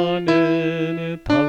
morning it